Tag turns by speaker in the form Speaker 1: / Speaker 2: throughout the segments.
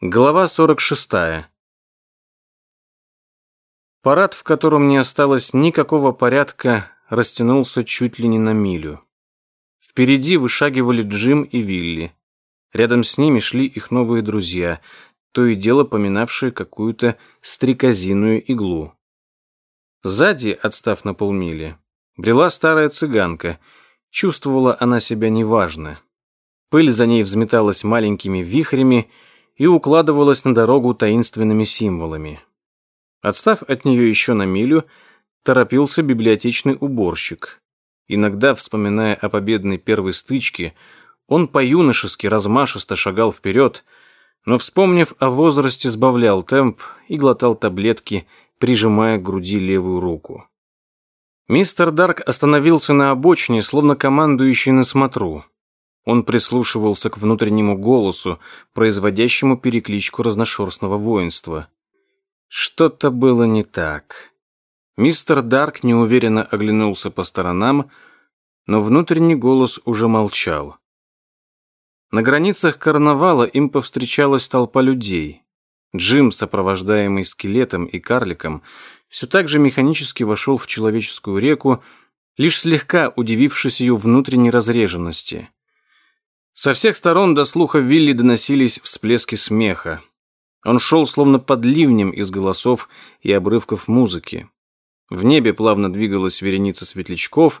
Speaker 1: Глава 46. Парад, в котором не осталось никакого порядка, растянулся чуть ли не на милю. Впереди вышагивали Джим и Вилли. Рядом с ними шли их новые друзья, то и дело поминавшие какую-то стрекозиную иглу. Сзади, отстав на полмили, брела старая цыганка. Чувствовала она себя неважно. Пыль за ней взметалась маленькими вихрями, и укладывалась на дорогу таинственными символами. Отстав от нее еще на милю, торопился библиотечный уборщик. Иногда, вспоминая о победной первой стычке, он по-юношески размашисто шагал вперед, но, вспомнив о возрасте, сбавлял темп и глотал таблетки, прижимая к груди левую руку. Мистер Дарк остановился на обочине, словно командующий на смотру. Он прислушивался к внутреннему голосу, производящему перекличку разношерстного воинства. Что-то было не так. Мистер Дарк неуверенно оглянулся по сторонам, но внутренний голос уже молчал. На границах карнавала им повстречалась толпа людей. Джим, сопровождаемый скелетом и карликом, все так же механически вошел в человеческую реку, лишь слегка удивившись ее внутренней разреженности. Со всех сторон до слуха Вилли доносились всплески смеха. Он шел словно под ливнем из голосов и обрывков музыки. В небе плавно двигалась вереница светлячков.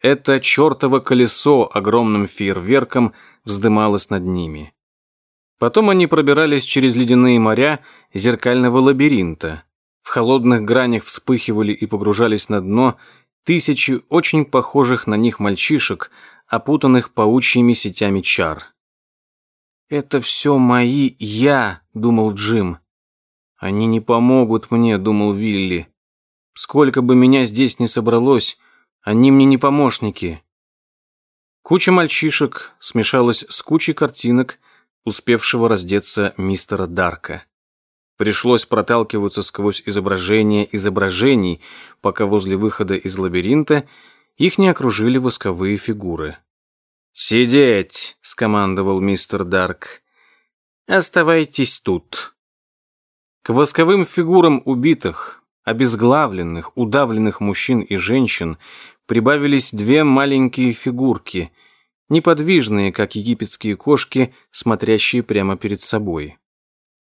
Speaker 1: Это чертово колесо огромным фейерверком вздымалось над ними. Потом они пробирались через ледяные моря зеркального лабиринта. В холодных гранях вспыхивали и погружались на дно тысячи очень похожих на них мальчишек, опутанных паучьими сетями чар. «Это все мои «я», — думал Джим. «Они не помогут мне», — думал Вилли. «Сколько бы меня здесь ни собралось, они мне не помощники». Куча мальчишек смешалась с кучей картинок, успевшего раздеться мистера Дарка. Пришлось проталкиваться сквозь изображения изображений, пока возле выхода из лабиринта их не окружили восковые фигуры. «Сидеть!» — скомандовал мистер Дарк. «Оставайтесь тут». К восковым фигурам убитых, обезглавленных, удавленных мужчин и женщин прибавились две маленькие фигурки, неподвижные, как египетские кошки, смотрящие прямо перед собой.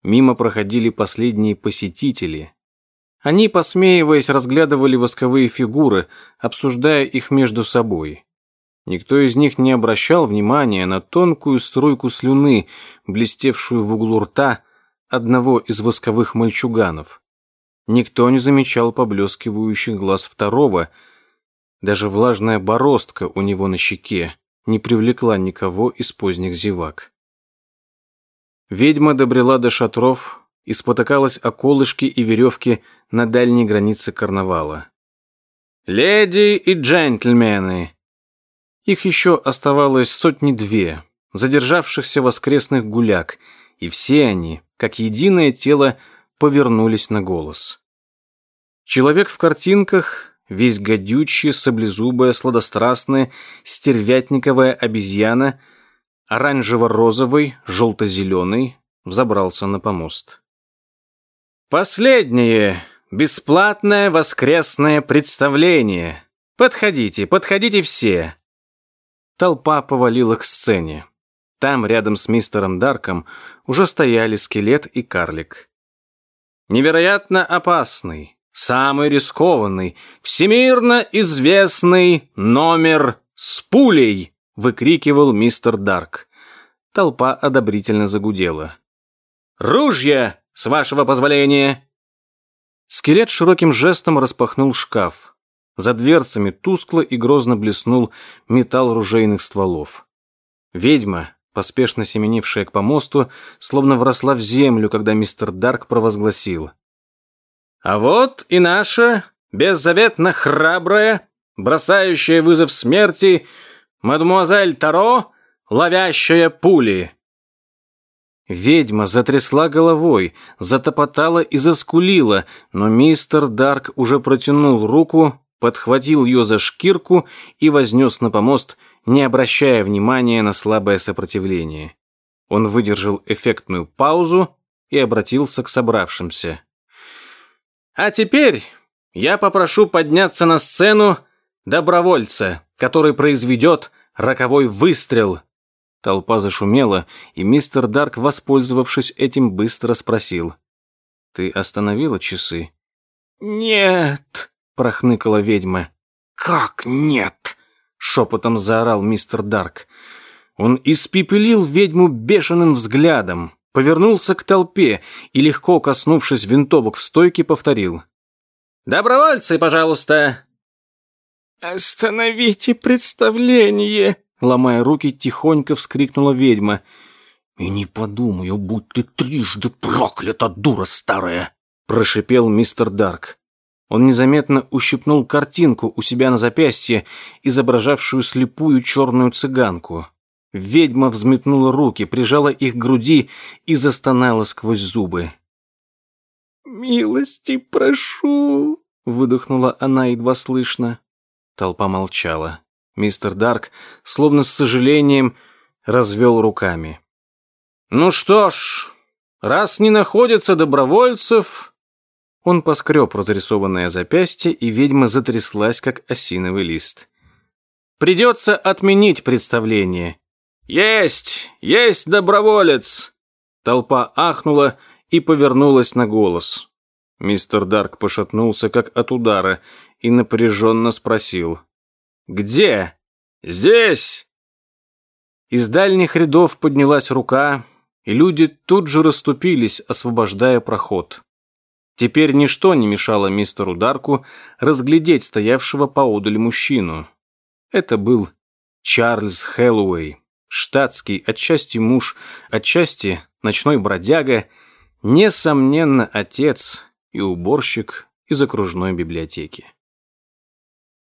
Speaker 1: Мимо проходили последние посетители, они, посмеиваясь, разглядывали восковые фигуры, обсуждая их между собой. Никто из них не обращал внимания на тонкую струйку слюны, блестевшую в углу рта одного из восковых мальчуганов. Никто не замечал поблескивающих глаз второго. Даже влажная бороздка у него на щеке не привлекла никого из поздних зевак. Ведьма добрела до шатров, и спотыкалась о колышки и веревки на дальней границе карнавала. «Леди и джентльмены!» Их еще оставалось сотни-две, задержавшихся воскресных гуляк, и все они, как единое тело, повернулись на голос. Человек в картинках, весь гадючий, саблезубая, сладострастная, стервятниковая обезьяна, оранжево-розовый, желто-зеленый, взобрался на помост. Последнее бесплатное воскресное представление. Подходите, подходите все. Толпа повалила к сцене. Там, рядом с мистером Дарком, уже стояли скелет и карлик. Невероятно опасный, самый рискованный, всемирно известный номер с пулей, выкрикивал мистер Дарк. Толпа одобрительно загудела. «Ружья! С вашего позволения!» Скелет широким жестом распахнул шкаф. За дверцами тускло и грозно блеснул металл ружейных стволов. Ведьма, поспешно семенившая к помосту, словно вросла в землю, когда мистер Дарк провозгласил. «А вот и наша, беззаветно храбрая, бросающая вызов смерти, мадемуазель Таро, ловящая пули». Ведьма затрясла головой, затопотала и заскулила, но мистер Дарк уже протянул руку, подхватил ее за шкирку и вознес на помост, не обращая внимания на слабое сопротивление. Он выдержал эффектную паузу и обратился к собравшимся. «А теперь я попрошу подняться на сцену добровольца, который произведет роковой выстрел». Толпа зашумела, и мистер Дарк, воспользовавшись этим, быстро спросил. «Ты остановила часы?»
Speaker 2: «Нет», — прохныкала ведьма.
Speaker 1: «Как нет?» — шепотом заорал мистер Дарк. Он испепелил ведьму бешеным взглядом, повернулся к толпе и, легко коснувшись винтовок в стойке, повторил. «Добровольцы, пожалуйста!»
Speaker 2: «Остановите представление!»
Speaker 1: Ломая руки, тихонько вскрикнула ведьма.
Speaker 3: «И не подумаю, будь ты трижды проклята, дура старая!»
Speaker 1: Прошипел мистер Дарк. Он незаметно ущипнул картинку у себя на запястье, изображавшую слепую черную цыганку. Ведьма взметнула руки, прижала их к груди и застонала сквозь зубы.
Speaker 2: «Милости прошу!» — выдохнула она едва слышно.
Speaker 1: Толпа молчала. Мистер Дарк, словно с сожалением, развел руками. «Ну что ж, раз не находится добровольцев...» Он поскреб разрисованное запястье, и ведьма затряслась, как осиновый лист. «Придется отменить представление. «Есть! Есть доброволец!» Толпа ахнула и повернулась на голос. Мистер Дарк пошатнулся, как от удара, и напряженно спросил. «Где?» «Здесь!» Из дальних рядов поднялась рука, и люди тут же расступились, освобождая проход. Теперь ничто не мешало мистеру Дарку разглядеть стоявшего поодаль мужчину. Это был Чарльз Хэллоуэй штатский, отчасти муж, отчасти ночной бродяга, несомненно, отец и уборщик из окружной библиотеки.